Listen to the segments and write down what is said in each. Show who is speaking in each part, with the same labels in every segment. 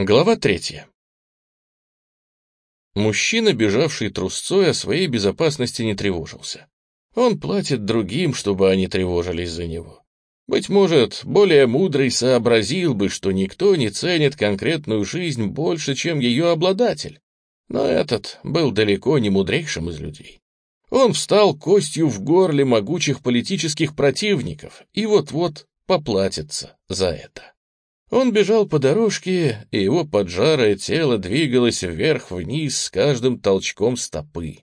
Speaker 1: Глава третья. Мужчина, бежавший трусцой, о своей безопасности не тревожился. Он платит другим, чтобы они тревожились за него. Быть может, более мудрый сообразил бы, что никто не ценит конкретную жизнь больше, чем ее обладатель. Но этот был далеко не мудрейшим из людей. Он встал костью в горле могучих политических противников и вот-вот поплатится за это. Он бежал по дорожке, и его поджарое тело двигалось вверх-вниз с каждым толчком стопы.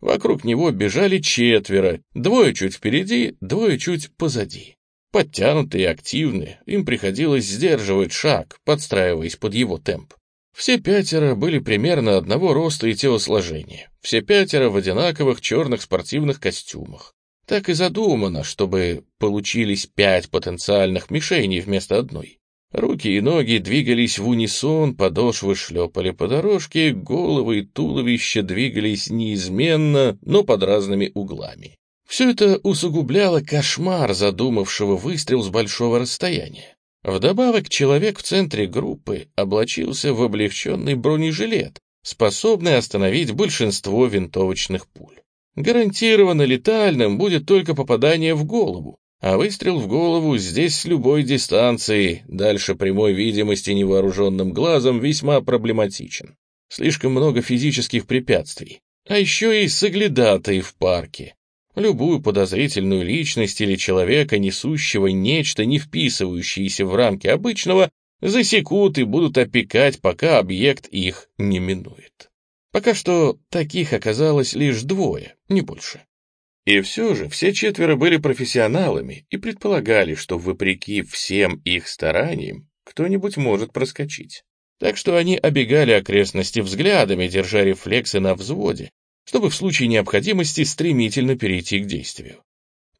Speaker 1: Вокруг него бежали четверо, двое чуть впереди, двое чуть позади. Подтянутые и активные, им приходилось сдерживать шаг, подстраиваясь под его темп. Все пятеро были примерно одного роста и телосложения, все пятеро в одинаковых черных спортивных костюмах. Так и задумано, чтобы получились пять потенциальных мишеней вместо одной. Руки и ноги двигались в унисон, подошвы шлепали по дорожке, головы и туловища двигались неизменно, но под разными углами. Все это усугубляло кошмар задумавшего выстрел с большого расстояния. Вдобавок, человек в центре группы облачился в облегченный бронежилет, способный остановить большинство винтовочных пуль. Гарантированно летальным будет только попадание в голову, а выстрел в голову здесь с любой дистанции, дальше прямой видимости невооруженным глазом, весьма проблематичен. Слишком много физических препятствий. А еще и соглядатые в парке. Любую подозрительную личность или человека, несущего нечто, не вписывающееся в рамки обычного, засекут и будут опекать, пока объект их не минует. Пока что таких оказалось лишь двое, не больше. И все же все четверо были профессионалами и предполагали, что вопреки всем их стараниям кто-нибудь может проскочить. Так что они обегали окрестности взглядами, держа рефлексы на взводе, чтобы в случае необходимости стремительно перейти к действию.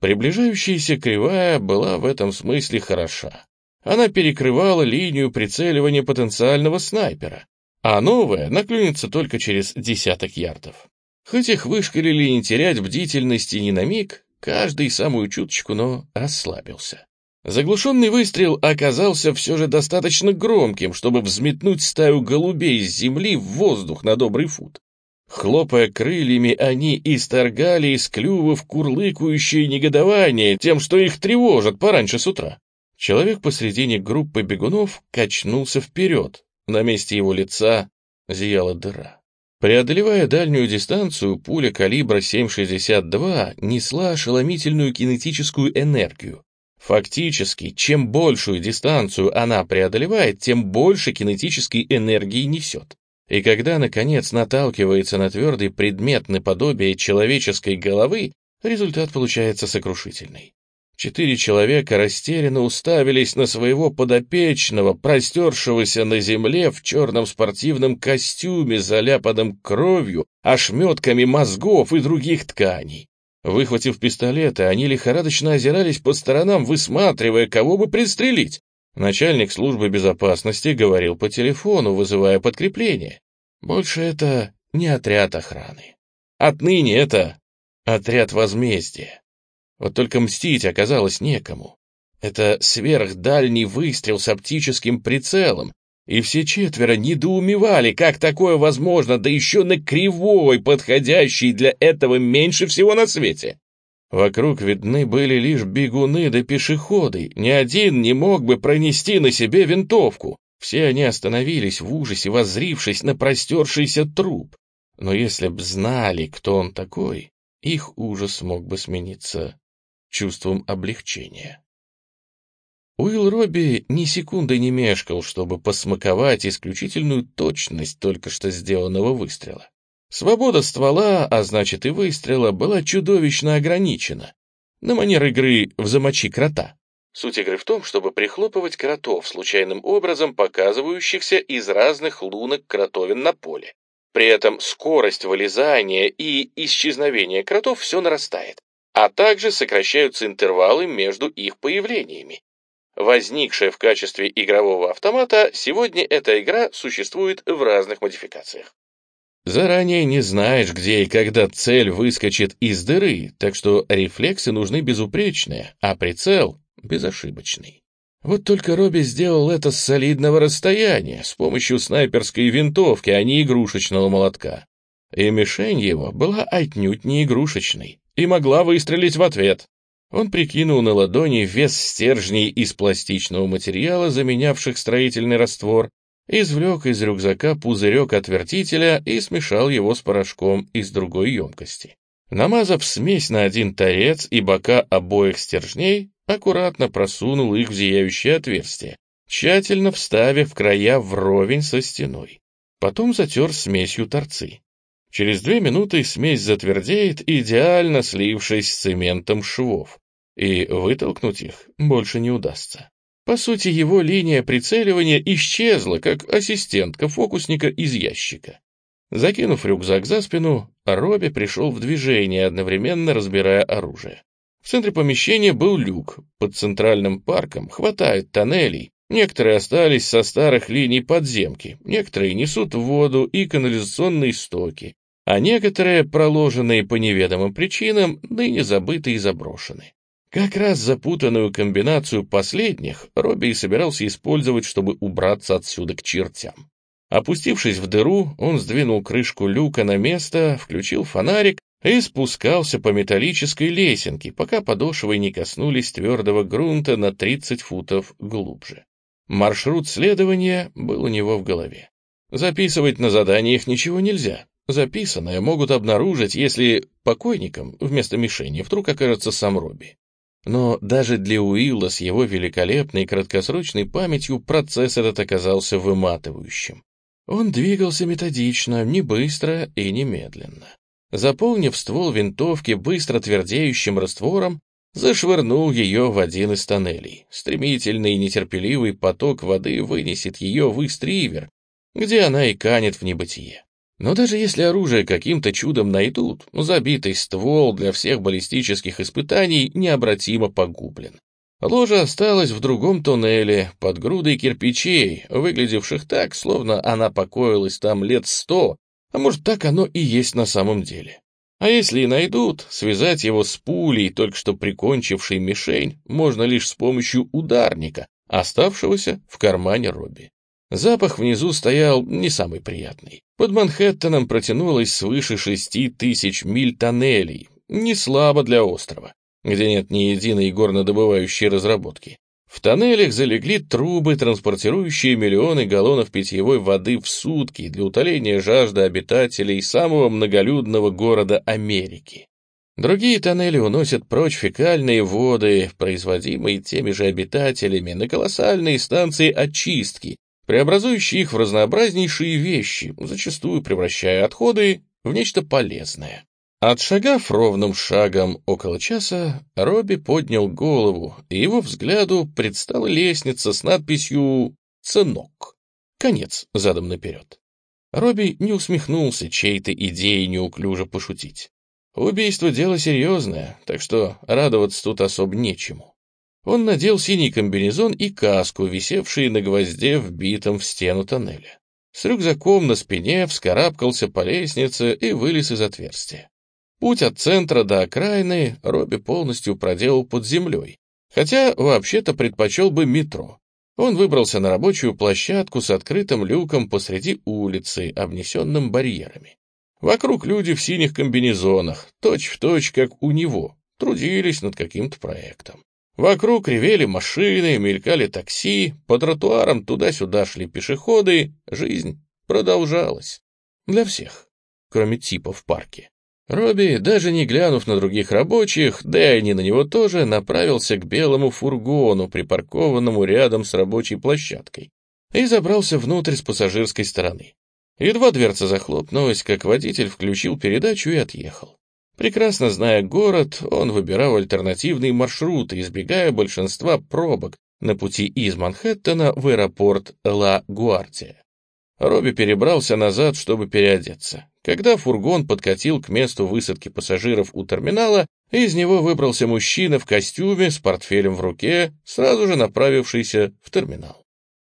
Speaker 1: Приближающаяся кривая была в этом смысле хороша. Она перекрывала линию прицеливания потенциального снайпера, а новая наклюнется только через десяток ярдов. Хоть их вышкалили не терять бдительности ни на миг, каждый самую чуточку, но расслабился. Заглушенный выстрел оказался все же достаточно громким, чтобы взметнуть стаю голубей с земли в воздух на добрый фут. Хлопая крыльями, они исторгали из клювов курлыкающее негодование тем, что их тревожат пораньше с утра. Человек посредине группы бегунов качнулся вперед. На месте его лица зияла дыра. Преодолевая дальнюю дистанцию, пуля калибра 7,62 несла ошеломительную кинетическую энергию. Фактически, чем большую дистанцию она преодолевает, тем больше кинетической энергии несет. И когда, наконец, наталкивается на твердый предмет наподобие человеческой головы, результат получается сокрушительный. Четыре человека растерянно уставились на своего подопечного, простершегося на земле в черном спортивном костюме, заляпанном кровью, ошметками мозгов и других тканей. Выхватив пистолеты, они лихорадочно озирались по сторонам, высматривая, кого бы пристрелить. Начальник службы безопасности говорил по телефону, вызывая подкрепление. Больше это не отряд охраны. Отныне это отряд возмездия. Вот только мстить оказалось некому. Это сверхдальний выстрел с оптическим прицелом, и все четверо недоумевали, как такое возможно, да еще на кривой, подходящей для этого меньше всего на свете. Вокруг видны были лишь бегуны да пешеходы, ни один не мог бы пронести на себе винтовку. Все они остановились в ужасе, воззрившись на простершийся труп. Но если б знали, кто он такой, их ужас мог бы смениться чувством облегчения. Уилл Робби ни секунды не мешкал, чтобы посмаковать исключительную точность только что сделанного выстрела. Свобода ствола, а значит и выстрела, была чудовищно ограничена. На манер игры в «Замочи крота». Суть игры в том, чтобы прихлопывать кротов, случайным образом показывающихся из разных лунок кротовин на поле. При этом скорость вылезания и исчезновения кротов все нарастает а также сокращаются интервалы между их появлениями. Возникшая в качестве игрового автомата, сегодня эта игра существует в разных модификациях. Заранее не знаешь, где и когда цель выскочит из дыры, так что рефлексы нужны безупречные, а прицел — безошибочный. Вот только Робби сделал это с солидного расстояния, с помощью снайперской винтовки, а не игрушечного молотка. И мишень его была отнюдь не игрушечной и могла выстрелить в ответ. Он прикинул на ладони вес стержней из пластичного материала, заменявших строительный раствор, извлек из рюкзака пузырек отвертителя и смешал его с порошком из другой емкости. Намазав смесь на один торец и бока обоих стержней, аккуратно просунул их в зияющее отверстие, тщательно вставив края вровень со стеной. Потом затер смесью торцы. Через две минуты смесь затвердеет, идеально слившись с цементом швов, и вытолкнуть их больше не удастся. По сути, его линия прицеливания исчезла, как ассистентка фокусника из ящика. Закинув рюкзак за спину, Робби пришел в движение, одновременно разбирая оружие. В центре помещения был люк. Под центральным парком хватает тоннелей, Некоторые остались со старых линий подземки, некоторые несут воду и канализационные стоки, а некоторые, проложенные по неведомым причинам, ныне забыты и заброшены. Как раз запутанную комбинацию последних Робби собирался использовать, чтобы убраться отсюда к чертям. Опустившись в дыру, он сдвинул крышку люка на место, включил фонарик и спускался по металлической лесенке, пока подошвы не коснулись твердого грунта на 30 футов глубже. Маршрут следования был у него в голове. Записывать на заданиях ничего нельзя, Записанное могут обнаружить, если покойником вместо мишени вдруг окажется сам Робби. Но даже для Уилла с его великолепной краткосрочной памятью процесс этот оказался выматывающим. Он двигался методично, не быстро и не медленно. Заполнив ствол винтовки быстро твердеющим раствором, зашвырнул ее в один из тоннелей. Стремительный и нетерпеливый поток воды вынесет ее в Ист-Ривер, где она и канет в небытие. Но даже если оружие каким-то чудом найдут, забитый ствол для всех баллистических испытаний необратимо погублен. Ложа осталась в другом туннеле, под грудой кирпичей, выглядевших так, словно она покоилась там лет сто, а может, так оно и есть на самом деле. А если и найдут, связать его с пулей, только что прикончившей мишень, можно лишь с помощью ударника, оставшегося в кармане Робби. Запах внизу стоял не самый приятный. Под Манхэттеном протянулось свыше шести тысяч миль тоннелей, не слабо для острова, где нет ни единой горнодобывающей разработки. В тоннелях залегли трубы, транспортирующие миллионы галлонов питьевой воды в сутки для утоления жажды обитателей самого многолюдного города Америки. Другие тоннели уносят прочь фекальные воды, производимые теми же обитателями на колоссальные станции очистки, преобразующий их в разнообразнейшие вещи, зачастую превращая отходы в нечто полезное. Отшагав ровным шагом около часа, Робби поднял голову, и его взгляду предстала лестница с надписью «Ценок». Конец задом наперед. Робби не усмехнулся чьей-то идеей неуклюже пошутить. Убийство — дело серьезное, так что радоваться тут особо нечему. Он надел синий комбинезон и каску, висевшие на гвозде, вбитом в стену тоннеля. С рюкзаком на спине вскарабкался по лестнице и вылез из отверстия. Путь от центра до окраины Робби полностью проделал под землей, хотя вообще-то предпочел бы метро. Он выбрался на рабочую площадку с открытым люком посреди улицы, обнесенным барьерами. Вокруг люди в синих комбинезонах, точь-в-точь, точь, как у него, трудились над каким-то проектом. Вокруг ревели машины, мелькали такси, по тротуарам туда-сюда шли пешеходы, жизнь продолжалась. Для всех, кроме типа в парке. Робби, даже не глянув на других рабочих, да и они на него тоже, направился к белому фургону, припаркованному рядом с рабочей площадкой, и забрался внутрь с пассажирской стороны. Едва дверца захлопнулась, как водитель включил передачу и отъехал. Прекрасно зная город, он выбирал альтернативные маршруты, избегая большинства пробок на пути из Манхэттена в аэропорт Ла-Гуардия. Робби перебрался назад, чтобы переодеться. Когда фургон подкатил к месту высадки пассажиров у терминала, из него выбрался мужчина в костюме с портфелем в руке, сразу же направившийся в терминал.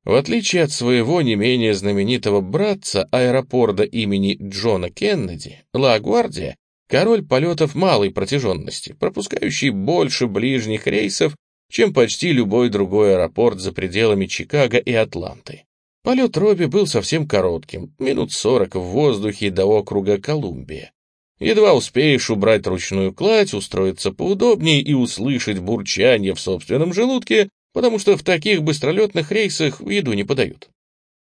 Speaker 1: В отличие от своего не менее знаменитого братца аэропорта имени Джона Кеннеди, Ла-Гвардия Король полетов малой протяженности, пропускающий больше ближних рейсов, чем почти любой другой аэропорт за пределами Чикаго и Атланты. Полет Робби был совсем коротким, минут сорок в воздухе до округа Колумбия. Едва успеешь убрать ручную кладь, устроиться поудобнее и услышать бурчание в собственном желудке, потому что в таких быстролетных рейсах еду не подают.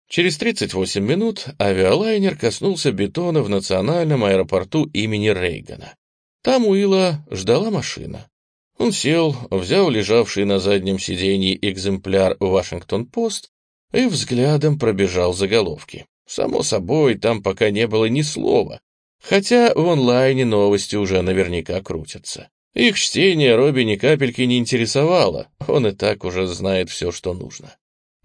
Speaker 1: Через 38 минут авиалайнер коснулся бетона в национальном аэропорту имени Рейгана. Там Уилла ждала машина. Он сел, взял лежавший на заднем сиденье экземпляр «Вашингтон-Пост» и взглядом пробежал заголовки. Само собой, там пока не было ни слова, хотя в онлайне новости уже наверняка крутятся. Их чтение Робби ни капельки не интересовало, он и так уже знает все, что нужно.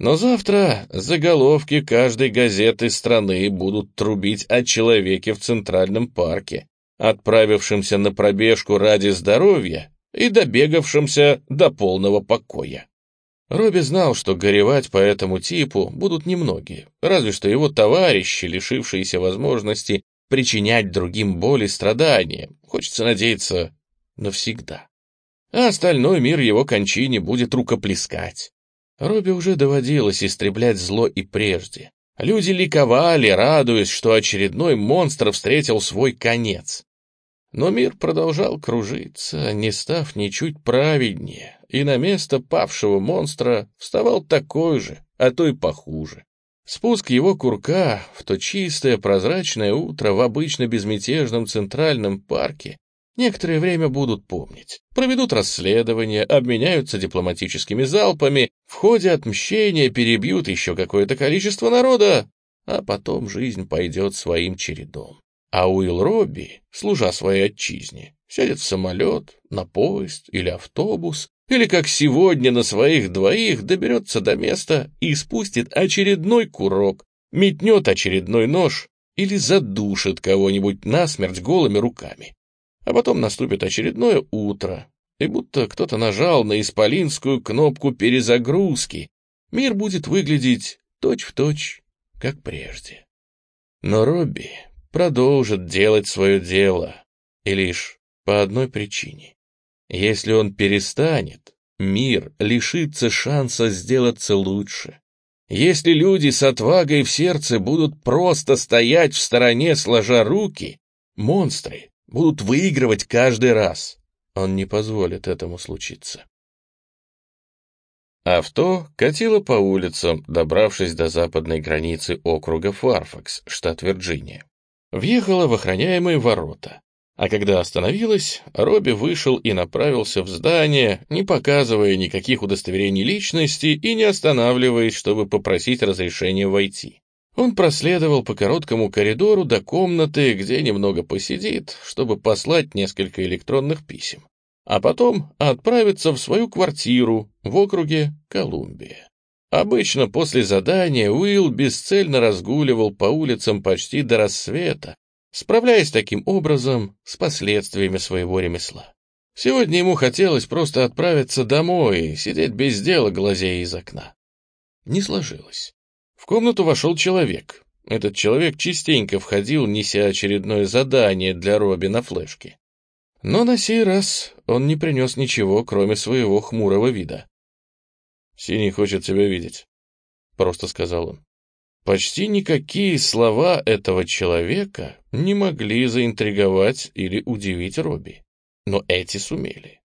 Speaker 1: Но завтра заголовки каждой газеты страны будут трубить о человеке в Центральном парке, отправившемся на пробежку ради здоровья и добегавшемся до полного покоя. Робби знал, что горевать по этому типу будут немногие, разве что его товарищи, лишившиеся возможности причинять другим боль и страдания, хочется надеяться, навсегда. А остальной мир его кончине будет рукоплескать. Робби уже доводилось истреблять зло и прежде. Люди ликовали, радуясь, что очередной монстр встретил свой конец. Но мир продолжал кружиться, не став ничуть праведнее, и на место павшего монстра вставал такой же, а то и похуже. Спуск его курка в то чистое прозрачное утро в обычно безмятежном центральном парке Некоторое время будут помнить. Проведут расследование, обменяются дипломатическими залпами, в ходе отмщения перебьют еще какое-то количество народа, а потом жизнь пойдет своим чередом. А Уилл Робби, служа своей отчизне, сядет в самолет, на поезд или автобус, или, как сегодня, на своих двоих доберется до места и спустит очередной курок, метнет очередной нож или задушит кого-нибудь насмерть голыми руками. А потом наступит очередное утро, и будто кто-то нажал на исполинскую кнопку перезагрузки, мир будет выглядеть точь-в-точь, точь, как прежде. Но Робби продолжит делать свое дело, и лишь по одной причине. Если он перестанет, мир лишится шанса сделаться лучше. Если люди с отвагой в сердце будут просто стоять в стороне, сложа руки, монстры будут выигрывать каждый раз. Он не позволит этому случиться. Авто катило по улицам, добравшись до западной границы округа Фарфакс, штат Вирджиния. Въехало в охраняемые ворота. А когда остановилась, Робби вышел и направился в здание, не показывая никаких удостоверений личности и не останавливаясь, чтобы попросить разрешения войти. Он проследовал по короткому коридору до комнаты, где немного посидит, чтобы послать несколько электронных писем, а потом отправиться в свою квартиру в округе Колумбия. Обычно после задания Уилл бесцельно разгуливал по улицам почти до рассвета, справляясь таким образом с последствиями своего ремесла. Сегодня ему хотелось просто отправиться домой и сидеть без дела, глазея из окна. Не сложилось. В комнату вошел человек. Этот человек частенько входил, неся очередное задание для Робби на флешке. Но на сей раз он не принес ничего, кроме своего хмурого вида. «Синий хочет тебя видеть», — просто сказал он. Почти никакие слова этого человека не могли заинтриговать или удивить Робби, но эти сумели.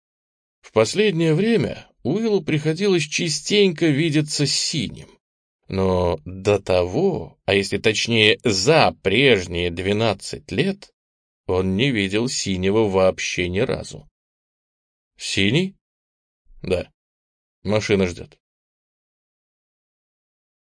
Speaker 1: В последнее время Уиллу приходилось частенько видеться с синим. Но до того, а если точнее за прежние двенадцать лет, он не видел синего вообще ни разу. «Синий?» «Да. Машина ждет».